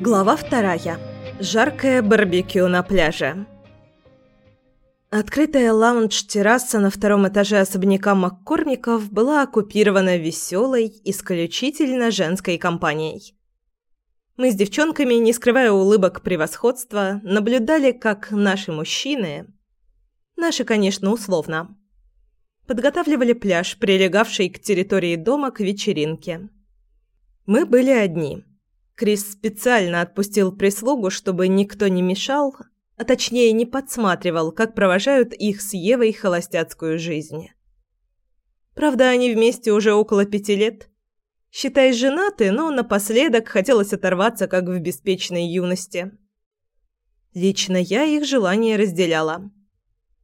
Глава вторая. Жаркое барбекю на пляже. Открытая лаунж-терраса на втором этаже особняка Маккормиков была оккупирована веселой, исключительно женской компанией. Мы с девчонками, не скрывая улыбок превосходства, наблюдали, как наши мужчины, наши, конечно, условно, подготавливали пляж, прилегавший к территории дома к вечеринке. Мы были одни – Крис специально отпустил прислугу, чтобы никто не мешал, а точнее не подсматривал, как провожают их с Евой холостяцкую жизнь. Правда, они вместе уже около пяти лет. Считай, женаты, но напоследок хотелось оторваться, как в беспечной юности. Лично я их желание разделяла.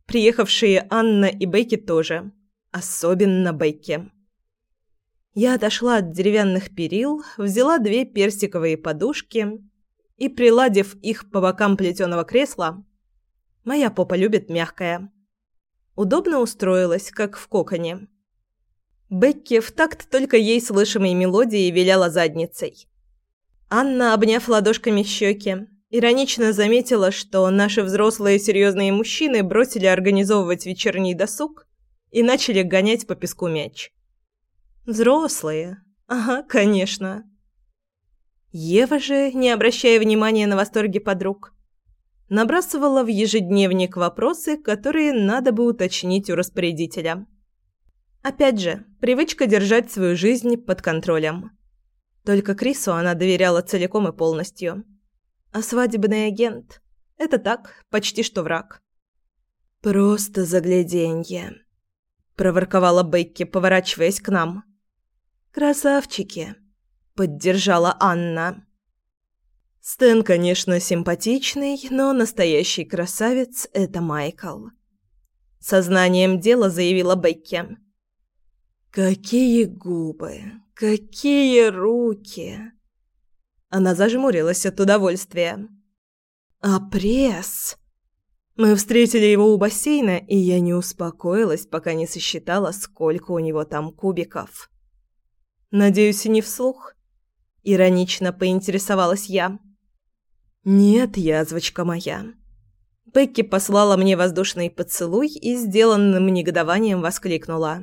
Приехавшие Анна и Бекки тоже. Особенно Бекки. Я отошла от деревянных перил, взяла две персиковые подушки и, приладив их по бокам плетеного кресла, моя попа любит мягкое, удобно устроилась, как в коконе. Бекки в такт только ей слышимой мелодии виляла задницей. Анна, обняв ладошками щеки, иронично заметила, что наши взрослые серьезные мужчины бросили организовывать вечерний досуг и начали гонять по песку мяч. Взрослые. Ага, конечно. Ева же, не обращая внимания на восторги подруг, набрасывала в ежедневник вопросы, которые надо бы уточнить у распорядителя. Опять же, привычка держать свою жизнь под контролем. Только Крису она доверяла целиком и полностью. А свадебный агент – это так, почти что враг. «Просто загляденье», – проворковала Бекки, поворачиваясь к нам. «Красавчики!» – поддержала Анна. Стэн, конечно, симпатичный, но настоящий красавец – это Майкл. Сознанием дела заявила Бекки. «Какие губы! Какие руки!» Она зажмурилась от удовольствия. «А пресс!» Мы встретили его у бассейна, и я не успокоилась, пока не сосчитала, сколько у него там кубиков. Надеюсь, и не вслух. Иронично поинтересовалась я. Нет, язвочка моя. Бекки послала мне воздушный поцелуй и сделанным негодованием воскликнула: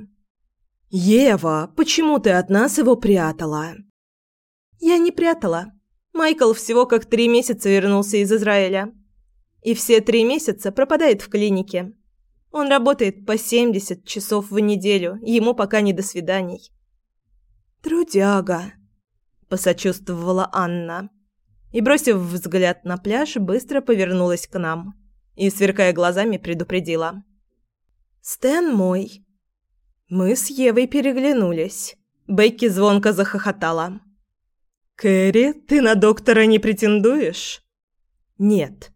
"Ева, почему ты от нас его прятала?" "Я не прятала. Майкл всего как три месяца вернулся из Израиля. И все три месяца пропадает в клинике. Он работает по 70 часов в неделю, ему пока не до свиданий. «Трудяга», – посочувствовала Анна. И, бросив взгляд на пляж, быстро повернулась к нам и, сверкая глазами, предупредила. «Стэн мой». Мы с Евой переглянулись. Бекки звонко захохотала. «Кэрри, ты на доктора не претендуешь?» «Нет.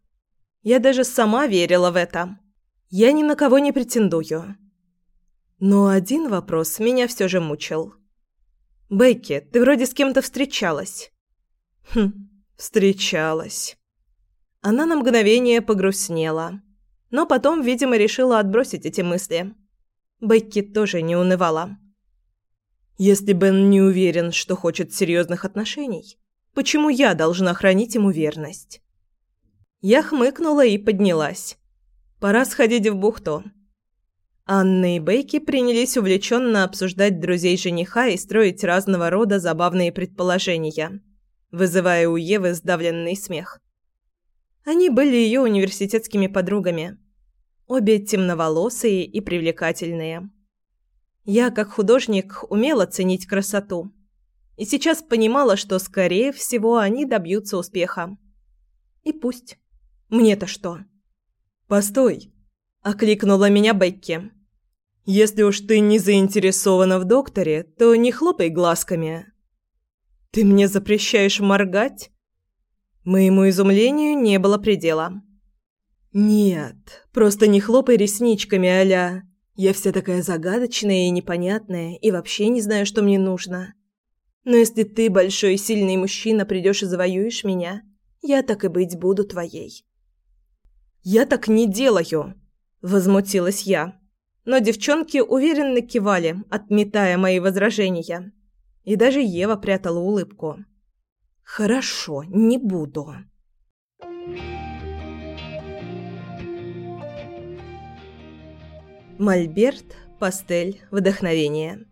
Я даже сама верила в это. Я ни на кого не претендую». Но один вопрос меня все же мучил. «Бекки, ты вроде с кем-то встречалась». «Хм, встречалась». Она на мгновение погрустнела, но потом, видимо, решила отбросить эти мысли. Бекки тоже не унывала. «Если Бен не уверен, что хочет серьезных отношений, почему я должна хранить ему верность?» Я хмыкнула и поднялась. «Пора сходить в бухту». Анна и Бейки принялись увлеченно обсуждать друзей жениха и строить разного рода забавные предположения, вызывая у Евы сдавленный смех. Они были ее университетскими подругами. Обе темноволосые и привлекательные. Я, как художник, умела ценить красоту. И сейчас понимала, что, скорее всего, они добьются успеха. И пусть. Мне-то что? «Постой!» окликнула меня Бекки. Если уж ты не заинтересована в докторе, то не хлопай глазками. Ты мне запрещаешь моргать? Моему изумлению не было предела. Нет, просто не хлопай ресничками, аля. Я вся такая загадочная и непонятная, и вообще не знаю, что мне нужно. Но если ты, большой и сильный мужчина, придешь и завоюешь меня, я так и быть буду твоей. Я так не делаю. Возмутилась я. но девчонки уверенно кивали, отметая мои возражения. И даже Ева прятала улыбку. «Хорошо, не буду». Мольберт, пастель, вдохновение.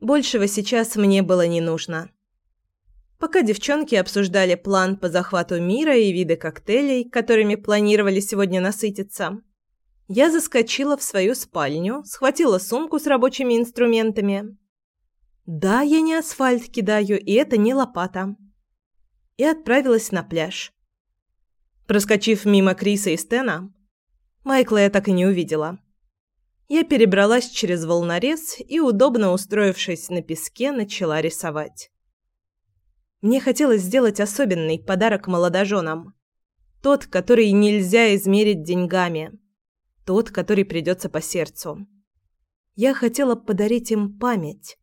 Большего сейчас мне было не нужно. Пока девчонки обсуждали план по захвату мира и виды коктейлей, которыми планировали сегодня насытиться, я заскочила в свою спальню, схватила сумку с рабочими инструментами. Да, я не асфальт кидаю, и это не лопата. И отправилась на пляж. Проскочив мимо Криса и Стена, Майкла я так и не увидела. Я перебралась через волнорез и, удобно устроившись на песке, начала рисовать. Мне хотелось сделать особенный подарок молодоженам. Тот, который нельзя измерить деньгами – тот, который придется по сердцу. Я хотела подарить им память.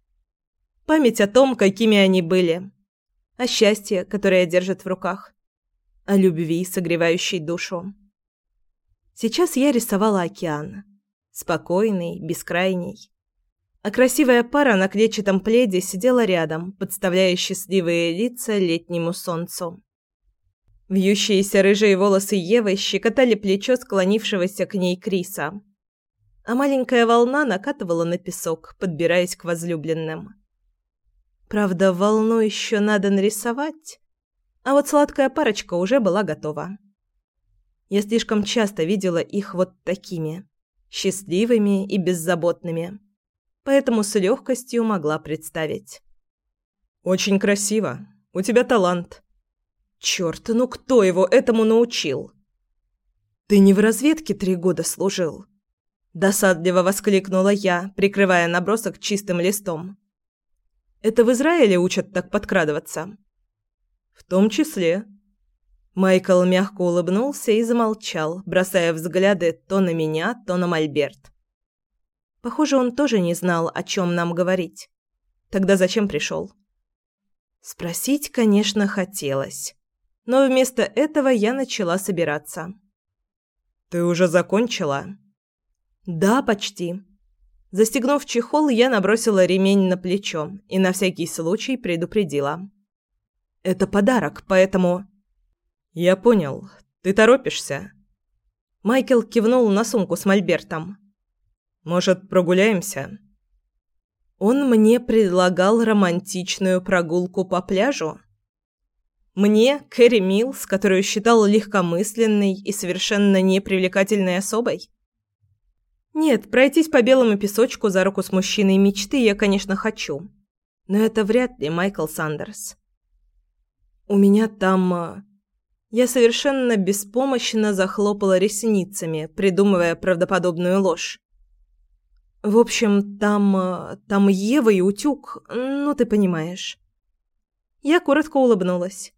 Память о том, какими они были. О счастье, которое держат в руках. О любви, согревающей душу. Сейчас я рисовала океан. Спокойный, бескрайний. А красивая пара на клетчатом пледе сидела рядом, подставляя счастливые лица летнему солнцу. Вьющиеся рыжие волосы Евы щекотали плечо склонившегося к ней Криса. А маленькая волна накатывала на песок, подбираясь к возлюбленным. Правда, волну еще надо нарисовать, а вот сладкая парочка уже была готова. Я слишком часто видела их вот такими, счастливыми и беззаботными, поэтому с легкостью могла представить. «Очень красиво. У тебя талант», Черт, ну кто его этому научил? Ты не в разведке три года служил? Досадливо воскликнула я, прикрывая набросок чистым листом. Это в Израиле учат так подкрадываться? В том числе. Майкл мягко улыбнулся и замолчал, бросая взгляды то на меня, то на Мольберт. Похоже, он тоже не знал, о чем нам говорить. Тогда зачем пришел? Спросить, конечно, хотелось но вместо этого я начала собираться. «Ты уже закончила?» «Да, почти». Застегнув чехол, я набросила ремень на плечо и на всякий случай предупредила. «Это подарок, поэтому...» «Я понял. Ты торопишься?» Майкл кивнул на сумку с мольбертом. «Может, прогуляемся?» Он мне предлагал романтичную прогулку по пляжу. Мне, Кэрри Милс, которую считал легкомысленной и совершенно непривлекательной особой? Нет, пройтись по белому песочку за руку с мужчиной мечты я, конечно, хочу. Но это вряд ли Майкл Сандерс. У меня там... А, я совершенно беспомощно захлопала ресницами, придумывая правдоподобную ложь. В общем, там... А, там Ева и Утюг, ну ты понимаешь. Я коротко улыбнулась.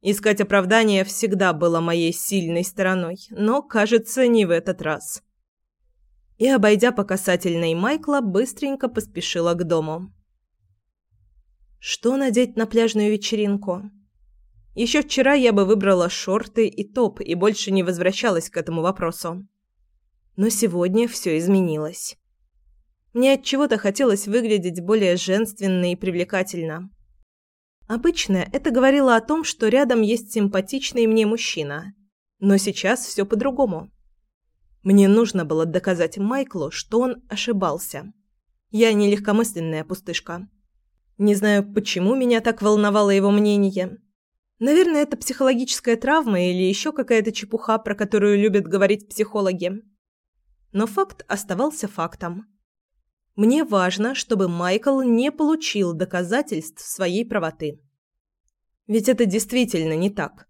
Искать оправдания всегда было моей сильной стороной, но, кажется, не в этот раз. И, обойдя по касательной Майкла, быстренько поспешила к дому. Что надеть на пляжную вечеринку? Еще вчера я бы выбрала шорты и топ и больше не возвращалась к этому вопросу. Но сегодня все изменилось. Мне от чего-то хотелось выглядеть более женственно и привлекательно. Обычно это говорило о том, что рядом есть симпатичный мне мужчина. Но сейчас все по-другому. Мне нужно было доказать Майклу, что он ошибался. Я не легкомысленная пустышка. Не знаю, почему меня так волновало его мнение. Наверное, это психологическая травма или еще какая-то чепуха, про которую любят говорить психологи. Но факт оставался фактом. Мне важно, чтобы Майкл не получил доказательств своей правоты. Ведь это действительно не так.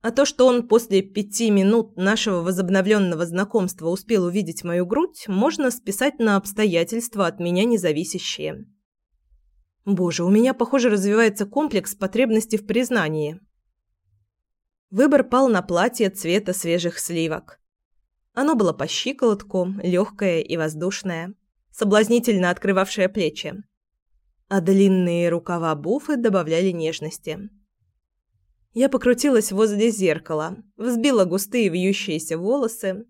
А то, что он после пяти минут нашего возобновленного знакомства успел увидеть мою грудь, можно списать на обстоятельства от меня независящие. Боже, у меня, похоже, развивается комплекс потребности в признании. Выбор пал на платье цвета свежих сливок. Оно было по щиколотку, легкое и воздушное соблазнительно открывавшая плечи. А длинные рукава буфы добавляли нежности. Я покрутилась возле зеркала, взбила густые вьющиеся волосы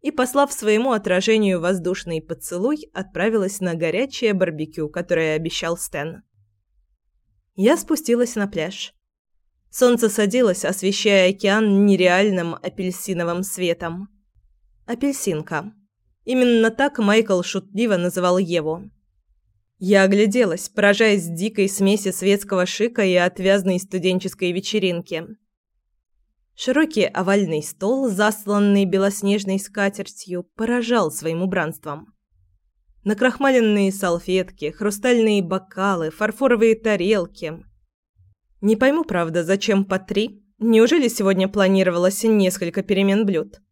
и, послав своему отражению воздушный поцелуй, отправилась на горячее барбекю, которое обещал Стэн. Я спустилась на пляж. Солнце садилось, освещая океан нереальным апельсиновым светом. Апельсинка. Именно так Майкл шутливо называл Еву. Я огляделась, поражаясь дикой смеси светского шика и отвязной студенческой вечеринки. Широкий овальный стол, засланный белоснежной скатертью, поражал своим убранством. Накрахмаленные салфетки, хрустальные бокалы, фарфоровые тарелки. Не пойму, правда, зачем по три? Неужели сегодня планировалось несколько перемен блюд?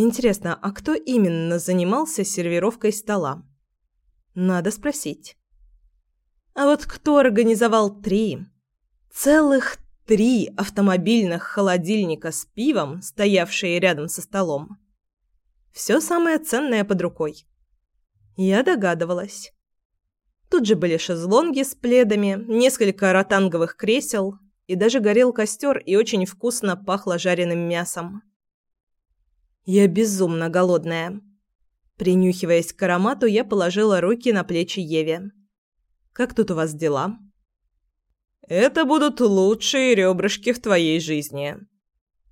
Интересно, а кто именно занимался сервировкой стола? Надо спросить. А вот кто организовал три? Целых три автомобильных холодильника с пивом, стоявшие рядом со столом. Все самое ценное под рукой. Я догадывалась. Тут же были шезлонги с пледами, несколько ротанговых кресел, и даже горел костер и очень вкусно пахло жареным мясом. Я безумно голодная. Принюхиваясь к аромату, я положила руки на плечи Еве. «Как тут у вас дела?» Это будут лучшие ребрышки в твоей жизни.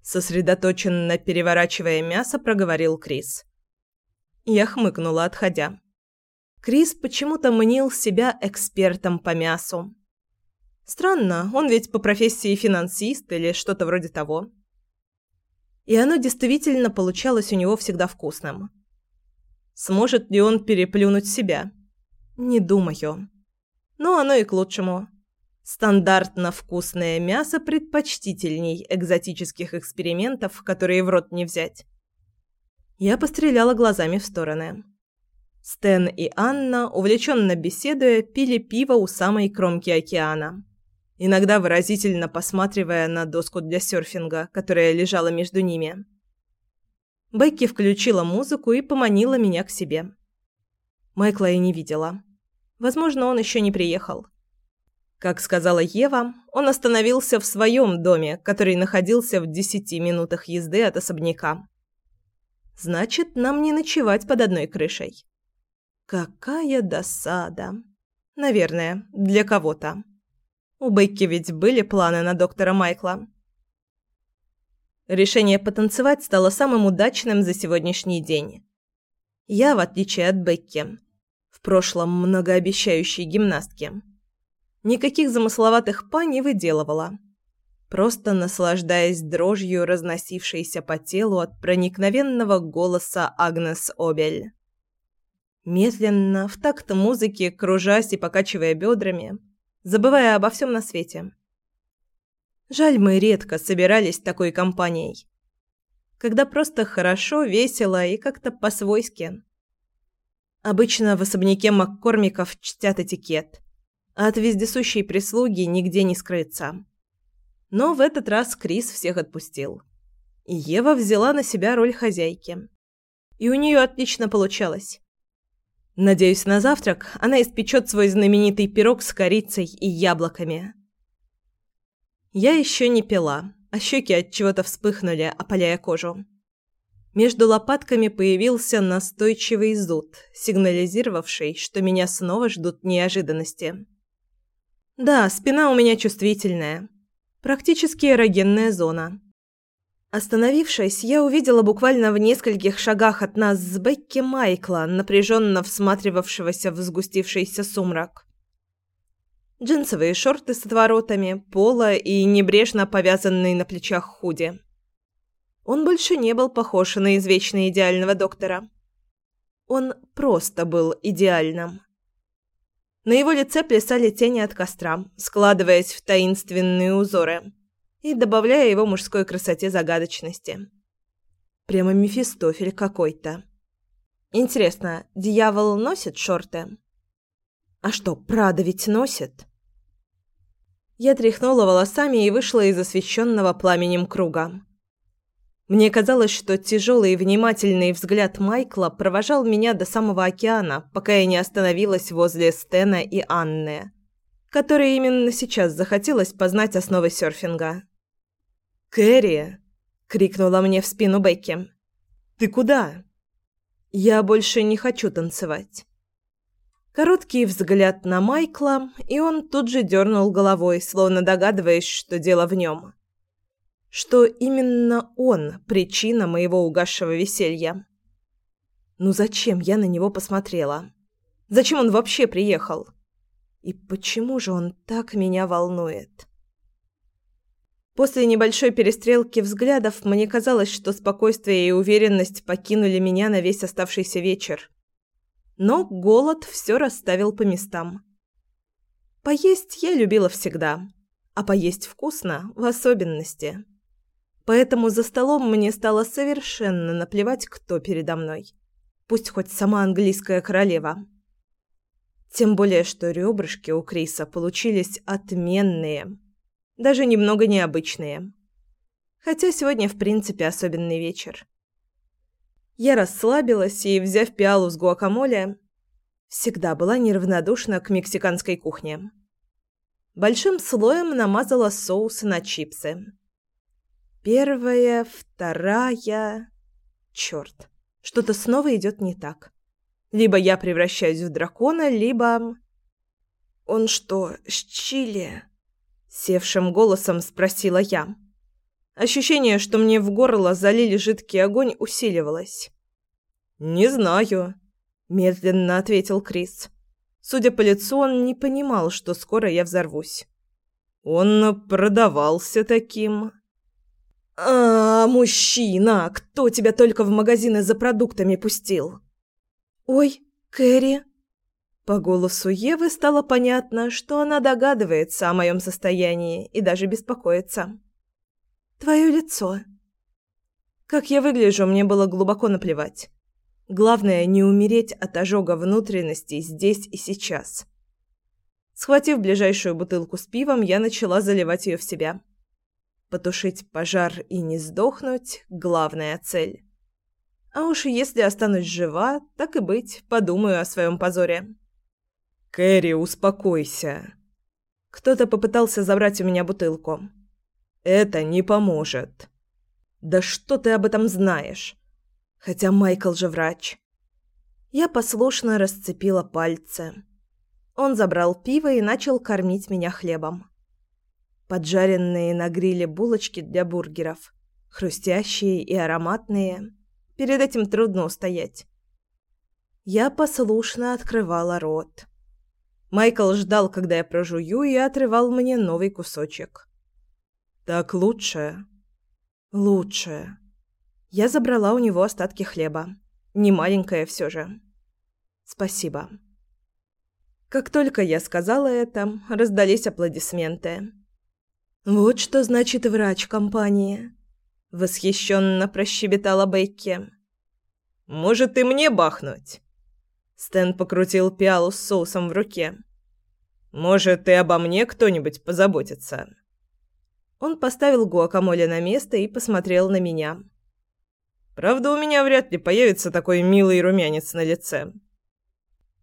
Сосредоточенно переворачивая мясо, проговорил Крис. Я хмыкнула, отходя. Крис почему-то мнил себя экспертом по мясу. Странно, он ведь по профессии финансист или что-то вроде того. И оно действительно получалось у него всегда вкусным. Сможет ли он переплюнуть себя? Не думаю. Но оно и к лучшему. Стандартно вкусное мясо предпочтительней экзотических экспериментов, которые в рот не взять. Я постреляла глазами в стороны. Стэн и Анна, увлеченно беседуя, пили пиво у самой кромки океана, иногда выразительно посматривая на доску для серфинга, которая лежала между ними. Бекки включила музыку и поманила меня к себе. Майкла я не видела. Возможно, он еще не приехал. Как сказала Ева, он остановился в своем доме, который находился в десяти минутах езды от особняка. Значит, нам не ночевать под одной крышей. Какая досада. Наверное, для кого-то. У Бекки ведь были планы на доктора Майкла. Решение потанцевать стало самым удачным за сегодняшний день. Я, в отличие от Бекки, в прошлом многообещающей гимнастки, Никаких замысловатых па не выделывала. Просто наслаждаясь дрожью, разносившейся по телу от проникновенного голоса Агнес Обель. Медленно, в такт музыки, кружась и покачивая бедрами, забывая обо всем на свете. Жаль, мы редко собирались такой компанией. Когда просто хорошо, весело и как-то по-свойски. Обычно в особняке Маккормиков чтят этикет – а от вездесущей прислуги нигде не скрыться. Но в этот раз Крис всех отпустил. И Ева взяла на себя роль хозяйки. И у нее отлично получалось. Надеюсь, на завтрак она испечет свой знаменитый пирог с корицей и яблоками. Я еще не пила, а щеки от чего-то вспыхнули, опаляя кожу. Между лопатками появился настойчивый зуд, сигнализировавший, что меня снова ждут неожиданности. Да, спина у меня чувствительная. Практически эрогенная зона. Остановившись, я увидела буквально в нескольких шагах от нас с Бекки Майкла, напряженно всматривавшегося в сгустившийся сумрак. Джинсовые шорты с отворотами, поло и небрежно повязанный на плечах худи. Он больше не был похож на извечно идеального доктора. Он просто был идеальным. На его лице плясали тени от костра, складываясь в таинственные узоры и добавляя его мужской красоте загадочности. Прямо Мефистофель какой-то. Интересно, дьявол носит шорты? А что, Прада ведь носит? Я тряхнула волосами и вышла из освещенного пламенем круга. Мне казалось, что тяжелый и внимательный взгляд Майкла провожал меня до самого океана, пока я не остановилась возле Стена и Анны, которой именно сейчас захотелось познать основы серфинга. «Кэрри!» — крикнула мне в спину Бекки. Ты куда?» «Я больше не хочу танцевать». Короткий взгляд на Майкла, и он тут же дернул головой, словно догадываясь, что дело в нем. Что именно он причина моего угасшего веселья. Ну зачем я на него посмотрела? Зачем он вообще приехал? И почему же он так меня волнует? После небольшой перестрелки взглядов мне казалось, что спокойствие и уверенность покинули меня на весь оставшийся вечер. Но голод все расставил по местам. Поесть я любила всегда, а поесть вкусно в особенности. Поэтому за столом мне стало совершенно наплевать, кто передо мной. Пусть хоть сама английская королева. Тем более, что ребрышки у Криса получились отменные даже немного необычные. Хотя сегодня, в принципе, особенный вечер. Я расслабилась и, взяв пиалу с гуакамоле, всегда была неравнодушна к мексиканской кухне. Большим слоем намазала соус на чипсы. Первая, вторая... Чёрт, что-то снова идет не так. Либо я превращаюсь в дракона, либо... Он что, с чили? Севшим голосом спросила я. Ощущение, что мне в горло залили жидкий огонь, усиливалось. «Не знаю», – медленно ответил Крис. Судя по лицу, он не понимал, что скоро я взорвусь. «Он продавался таким». «А, мужчина, кто тебя только в магазины за продуктами пустил?» «Ой, Кэрри», по голосу Евы стало понятно, что она догадывается о моем состоянии и даже беспокоится. «Твое лицо». Как я выгляжу, мне было глубоко наплевать. Главное, не умереть от ожога внутренностей здесь и сейчас. Схватив ближайшую бутылку с пивом, я начала заливать ее в себя. Потушить пожар и не сдохнуть – главная цель. А уж если останусь жива, так и быть, подумаю о своем позоре. «Кэрри, успокойся». Кто-то попытался забрать у меня бутылку. «Это не поможет». «Да что ты об этом знаешь?» Хотя Майкл же врач. Я послушно расцепила пальцы. Он забрал пиво и начал кормить меня хлебом. Поджаренные на гриле булочки для бургеров, хрустящие и ароматные. Перед этим трудно устоять. Я послушно открывала рот. Майкл ждал, когда я прожую, и отрывал мне новый кусочек. «Так лучше?» «Лучше». Я забрала у него остатки хлеба. Не маленькое все же. «Спасибо». Как только я сказала это, раздались аплодисменты. «Вот что значит врач компании», — восхищенно прощебетала Бекки. «Может, и мне бахнуть?» Стэн покрутил пиалу с соусом в руке. «Может, и обо мне кто-нибудь позаботится?» Он поставил гуакамоле на место и посмотрел на меня. «Правда, у меня вряд ли появится такой милый румянец на лице».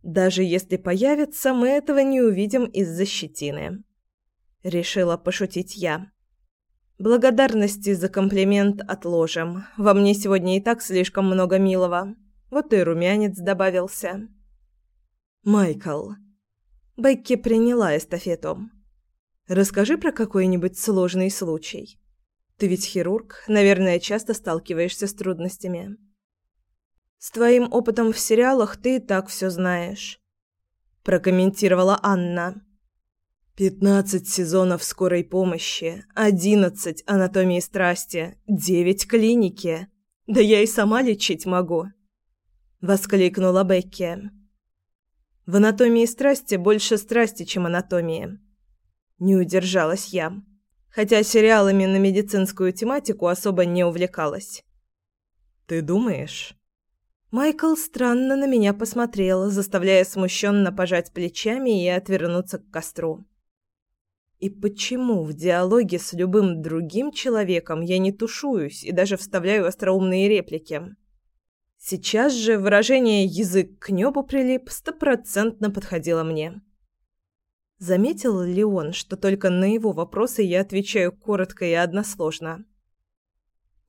«Даже если появится, мы этого не увидим из-за щетины», — решила пошутить я. «Благодарности за комплимент отложим. Во мне сегодня и так слишком много милого». Вот и румянец добавился. «Майкл». Бекки приняла эстафету. «Расскажи про какой-нибудь сложный случай. Ты ведь хирург, наверное, часто сталкиваешься с трудностями». «С твоим опытом в сериалах ты и так все знаешь», – прокомментировала Анна. «Пятнадцать сезонов скорой помощи, одиннадцать анатомии страсти, девять клиники. Да я и сама лечить могу» воскликнула Бекки. В анатомии страсти больше страсти, чем анатомии. Не удержалась я, хотя сериалами на медицинскую тематику особо не увлекалась. Ты думаешь? Майкл странно на меня посмотрел, заставляя смущенно пожать плечами и отвернуться к костру. И почему в диалоге с любым другим человеком я не тушуюсь и даже вставляю остроумные реплики? Сейчас же выражение «язык к небу прилип» стопроцентно подходило мне. Заметил ли он, что только на его вопросы я отвечаю коротко и односложно?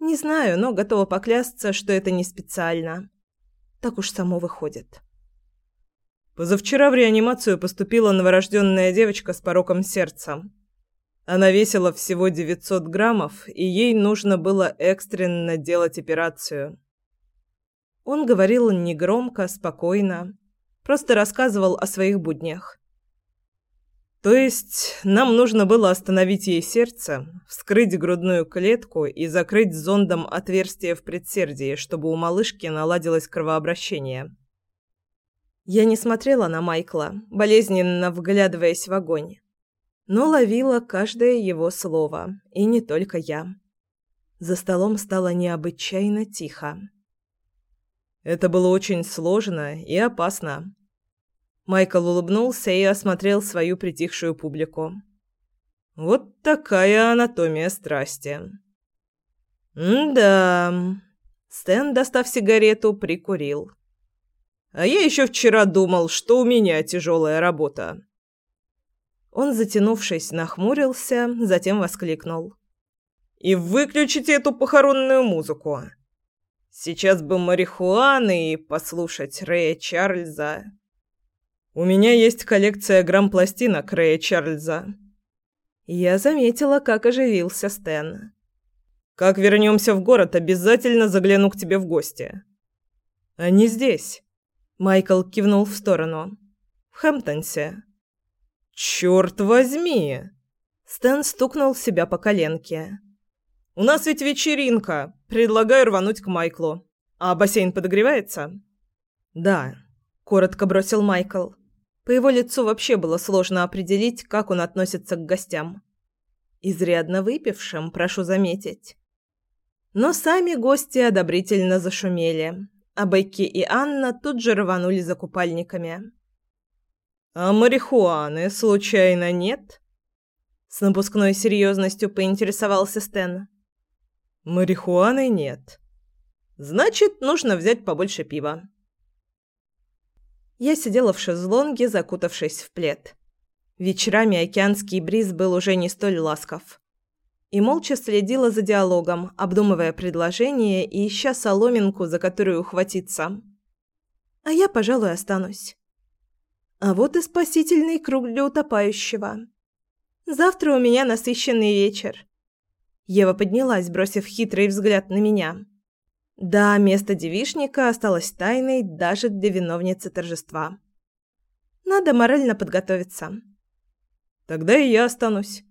Не знаю, но готова поклясться, что это не специально. Так уж само выходит. Позавчера в реанимацию поступила новорожденная девочка с пороком сердца. Она весила всего 900 граммов, и ей нужно было экстренно делать операцию. Он говорил негромко, спокойно, просто рассказывал о своих буднях. То есть нам нужно было остановить ей сердце, вскрыть грудную клетку и закрыть зондом отверстие в предсердии, чтобы у малышки наладилось кровообращение. Я не смотрела на Майкла, болезненно вглядываясь в огонь, но ловила каждое его слово, и не только я. За столом стало необычайно тихо. Это было очень сложно и опасно. Майкл улыбнулся и осмотрел свою притихшую публику. Вот такая анатомия страсти. М-да. Стэн, достав сигарету, прикурил. А я еще вчера думал, что у меня тяжелая работа. Он, затянувшись, нахмурился, затем воскликнул. «И выключите эту похоронную музыку. Сейчас бы марихуаны и послушать Рэя Чарльза». У меня есть коллекция грамм-пластинок Рэя Чарльза. Я заметила, как оживился Стэн. Как вернемся в город, обязательно загляну к тебе в гости. Они здесь. Майкл кивнул в сторону. В Хэмптонсе. Черт возьми! Стэн стукнул себя по коленке. У нас ведь вечеринка. Предлагаю рвануть к Майклу. А бассейн подогревается? Да, коротко бросил Майкл. По его лицу вообще было сложно определить, как он относится к гостям. Изрядно выпившим, прошу заметить. Но сами гости одобрительно зашумели, а Бекки и Анна тут же рванули за купальниками. «А марихуаны, случайно, нет?» С напускной серьезностью поинтересовался Стэн. «Марихуаны нет. Значит, нужно взять побольше пива. Я сидела в шезлонге, закутавшись в плед. Вечерами океанский бриз был уже не столь ласков. И молча следила за диалогом, обдумывая предложение и ища соломинку, за которую ухватиться. А я, пожалуй, останусь. А вот и спасительный круг для утопающего. Завтра у меня насыщенный вечер. Ева поднялась, бросив хитрый взгляд на меня. Да, место девишника осталось тайной даже для виновницы торжества. Надо морально подготовиться. Тогда и я останусь.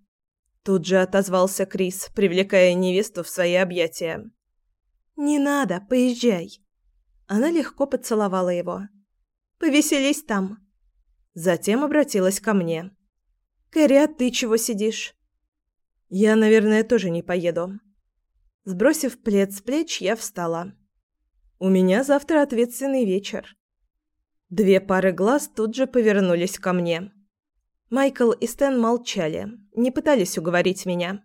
Тут же отозвался Крис, привлекая невесту в свои объятия. Не надо, поезжай. Она легко поцеловала его. Повеселись там. Затем обратилась ко мне. Кэрри, а ты чего сидишь? Я, наверное, тоже не поеду. Сбросив плед с плеч, я встала. У меня завтра ответственный вечер. Две пары глаз тут же повернулись ко мне. Майкл и Стэн молчали, не пытались уговорить меня.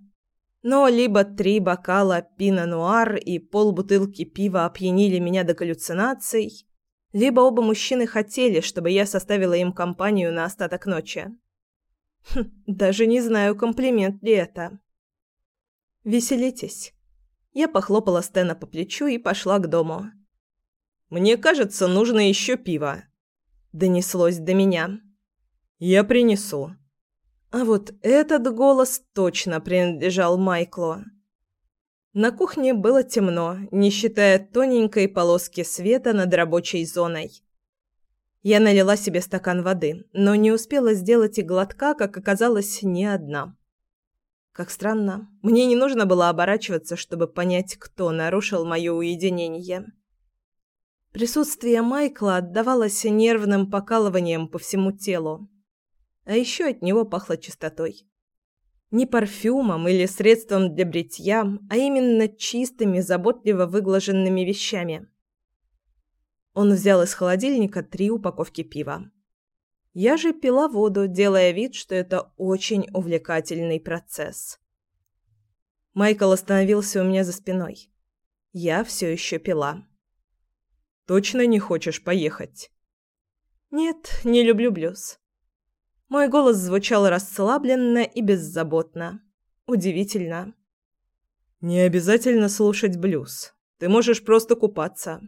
Но либо три бокала пино-нуар и полбутылки пива опьянили меня до галлюцинаций, либо оба мужчины хотели, чтобы я составила им компанию на остаток ночи. Хм, даже не знаю, комплимент ли это. Веселитесь. Я похлопала Стена по плечу и пошла к дому. «Мне кажется, нужно еще пиво», — донеслось до меня. «Я принесу». А вот этот голос точно принадлежал Майклу. На кухне было темно, не считая тоненькой полоски света над рабочей зоной. Я налила себе стакан воды, но не успела сделать и глотка, как оказалось, не одна. Как странно, мне не нужно было оборачиваться, чтобы понять, кто нарушил мое уединение. Присутствие Майкла отдавалось нервным покалыванием по всему телу. А еще от него пахло чистотой. Не парфюмом или средством для бритья, а именно чистыми, заботливо выглаженными вещами. Он взял из холодильника три упаковки пива. Я же пила воду, делая вид, что это очень увлекательный процесс. Майкл остановился у меня за спиной. Я все еще пила. «Точно не хочешь поехать?» «Нет, не люблю блюз». Мой голос звучал расслабленно и беззаботно. Удивительно. Не обязательно слушать блюз. Ты можешь просто купаться.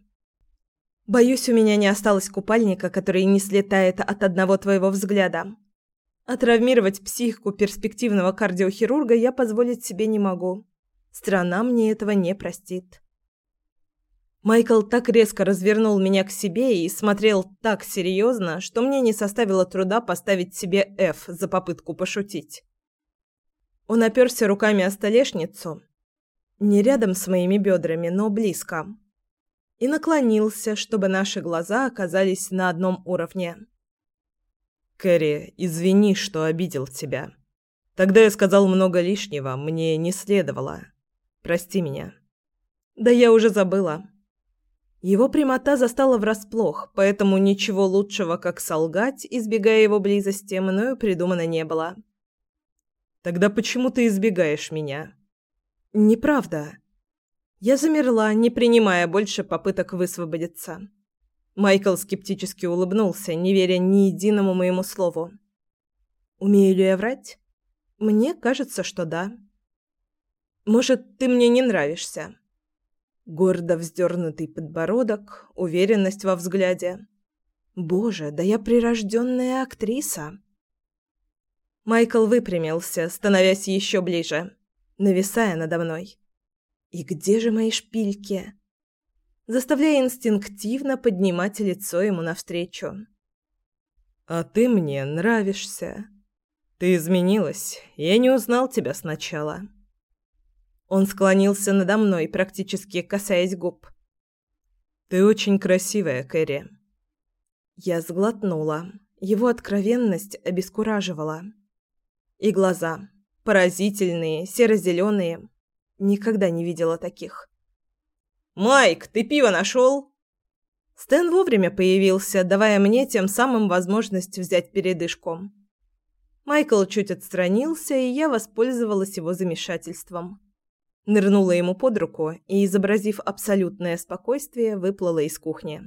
Боюсь, у меня не осталось купальника, который не слетает от одного твоего взгляда. А травмировать психику перспективного кардиохирурга я позволить себе не могу. Страна мне этого не простит. Майкл так резко развернул меня к себе и смотрел так серьезно, что мне не составило труда поставить себе «Ф» за попытку пошутить. Он оперся руками о столешницу, не рядом с моими бедрами, но близко, и наклонился, чтобы наши глаза оказались на одном уровне. «Кэрри, извини, что обидел тебя. Тогда я сказал много лишнего, мне не следовало. Прости меня». «Да я уже забыла». Его прямота застала врасплох, поэтому ничего лучшего, как солгать, избегая его близости, мною придумано не было. «Тогда почему ты избегаешь меня?» «Неправда». Я замерла, не принимая больше попыток высвободиться. Майкл скептически улыбнулся, не веря ни единому моему слову. «Умею ли я врать?» «Мне кажется, что да». «Может, ты мне не нравишься?» Гордо вздернутый подбородок, уверенность во взгляде. «Боже, да я прирожденная актриса!» Майкл выпрямился, становясь еще ближе, нависая надо мной. «И где же мои шпильки?» заставляя инстинктивно поднимать лицо ему навстречу. «А ты мне нравишься. Ты изменилась, я не узнал тебя сначала». Он склонился надо мной, практически касаясь губ. «Ты очень красивая, Кэрри». Я сглотнула. Его откровенность обескураживала. И глаза. Поразительные, серо-зеленые. Никогда не видела таких. «Майк, ты пиво нашел?» Стэн вовремя появился, давая мне тем самым возможность взять передышку. Майкл чуть отстранился, и я воспользовалась его замешательством. Нырнула ему под руку и, изобразив абсолютное спокойствие, выплыла из кухни.